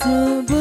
so